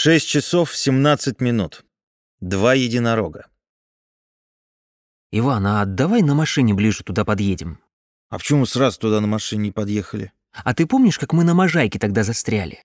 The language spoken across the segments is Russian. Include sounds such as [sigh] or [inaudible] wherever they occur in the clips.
Шесть часов семнадцать минут. Два единорога. Иван, а давай на машине ближе туда подъедем. А почему сразу туда на машине не подъехали? А ты помнишь, как мы на Можайке тогда застряли?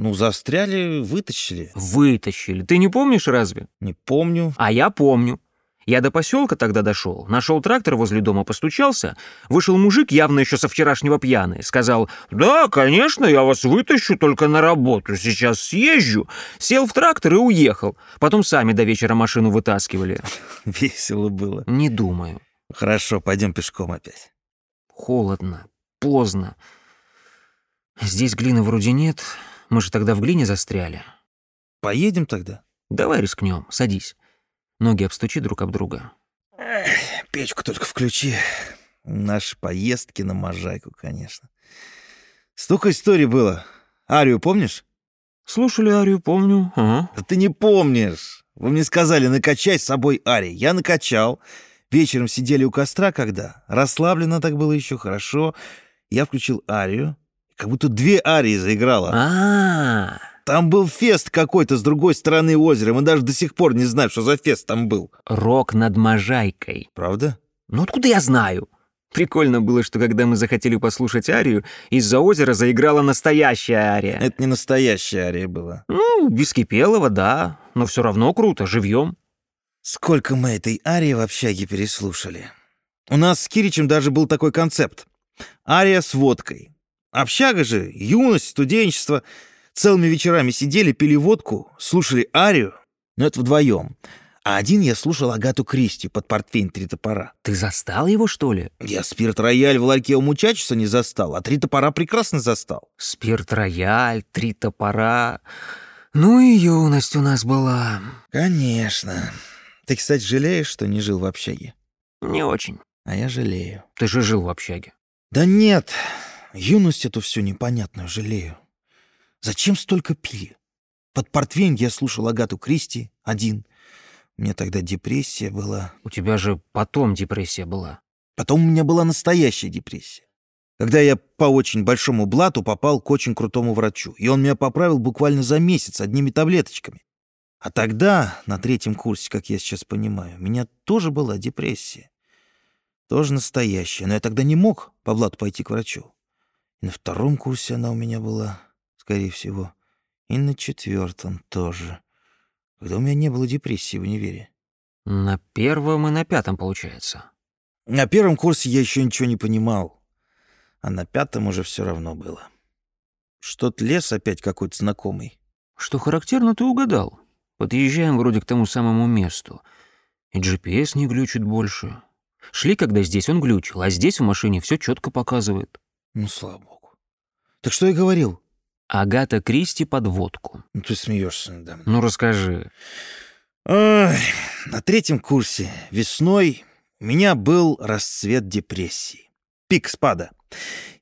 Ну, застряли, вытащили. Вытащили. Ты не помнишь разве? Не помню. А я помню. Я до поселка тогда дошел, нашел трактор возле дома, постучался. Вышел мужик, явно еще со вчерашнего пьяный. Сказал, да, конечно, я вас вытащу только на работу, сейчас съезжу. Сел в трактор и уехал. Потом сами до вечера машину вытаскивали. [laughs] Весело было. Не думаю. Хорошо, пойдем пешком опять. Холодно, поздно. Здесь глины вроде нет. Мы же тогда в глине застряли. Поедем тогда? Давай рискнем, садись. Ноги обстучи друг об друга. Эх, печку только включи. Наши поездки на Можайку, конечно. Столько историй было. Арию помнишь? Слушали Арию, помню. Ага. Да ты не помнишь. Вы мне сказали, накачай с собой Арии. Я накачал. Вечером сидели у костра, когда. Расслабленно так было еще хорошо. Я включил Арию. Как будто две Арии заиграла. А, Там был фест какой-то с другой стороны озера. Мы даже до сих пор не знаем, что за фест там был. рок над Можайкой. Правда? Ну откуда я знаю? Прикольно было, что когда мы захотели послушать арию, из-за озера заиграла настоящая ария. Это не настоящая Ария была. Ну, без Кипелова, да, но все равно круто, живьем. Сколько мы этой арии в общаге переслушали. У нас с Киричем даже был такой концепт. Ария с водкой. Общага же, юность, студенчество. Целыми вечерами сидели, пили водку, слушали арию, но это вдвоем. А один я слушал Агату Кристи под портфейн «Три топора». Ты застал его, что ли? Я спирт-рояль в ларьке у Мучачеса не застал, а «Три топора» прекрасно застал. Спирт-рояль, три топора. Ну и юность у нас была. Конечно. Ты, кстати, жалеешь, что не жил в общаге? Не очень. А я жалею. Ты же жил в общаге. Да нет, юность эту всю непонятную жалею. Зачем столько пили? Под портвейн я слушал Агату Кристи один. Мне тогда депрессия была. У тебя же потом депрессия была. Потом у меня была настоящая депрессия. Когда я по очень большому блату попал к очень крутому врачу, и он меня поправил буквально за месяц одними таблеточками. А тогда, на третьем курсе, как я сейчас понимаю, у меня тоже была депрессия. Тоже настоящая, но я тогда не мог по блату пойти к врачу. И на втором курсе она у меня была, скорее всего. И на четвертом тоже. Когда у меня не было депрессии в универе. На первом и на пятом, получается. На первом курсе я еще ничего не понимал. А на пятом уже все равно было. Что-то лес опять какой-то знакомый. Что характерно, ты угадал. Подъезжаем вроде к тому самому месту. И GPS не глючит больше. Шли, когда здесь он глючил, а здесь в машине все четко показывает. Ну, слава богу. Так что я говорил? Агата Кристи под водку. Ну, ты смеешься надо мной. Ну, расскажи. Ой, на третьем курсе весной у меня был расцвет депрессии. Пик спада.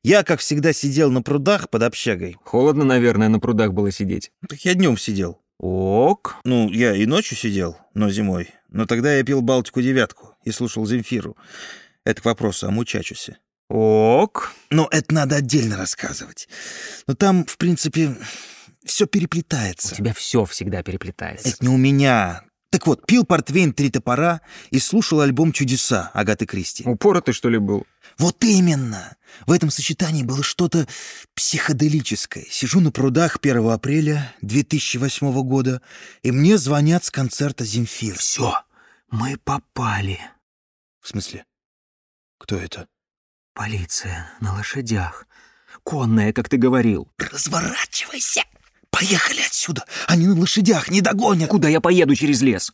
Я, как всегда, сидел на прудах под общагой. Холодно, наверное, на прудах было сидеть. Так я днем сидел. Ок. Ну, я и ночью сидел, но зимой. Но тогда я пил Балтику девятку и слушал Земфиру. Это к вопросу о мучачусе. Ок. Но это надо отдельно рассказывать. Но там, в принципе, все У переплетается. тебя все всегда переплетается. Это не у меня. Так вот, пил портвейн «Три топора» и слушал альбом «Чудеса» Агаты Кристи. Упоротый, что ли, был? Вот именно! В этом сочетании было что-то психоделическое. Сижу на прудах 1 апреля 2008 года, и мне звонят с концерта Земфир. Все, мы попали. В смысле? Кто это? Полиция на лошадях. Конная, как ты говорил. Разворачивайся! Поехали отсюда! Они на лошадях не догонят! Куда я поеду через лес?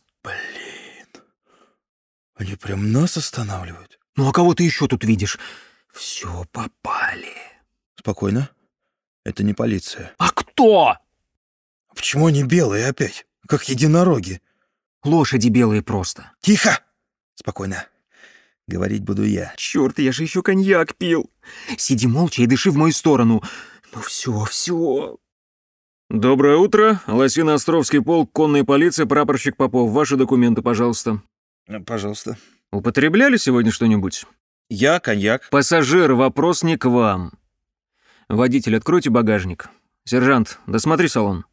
Они прям нас останавливают. Ну а кого ты еще тут видишь? Все, попали. Спокойно. Это не полиция. А кто? А почему они белые опять? Как единороги. Лошади белые просто. Тихо! Спокойно. Говорить буду я. Черт, я же еще коньяк пил. Сиди молча и дыши в мою сторону. Ну все, все. Доброе утро. Лосино-Островский полк, конной полиции, прапорщик Попов. Ваши документы, пожалуйста. Э, Пожалуйста. Употребляли сегодня что-нибудь? Я коньяк. Пассажир, вопрос не к вам. Водитель, откройте багажник. Сержант, досмотри салон.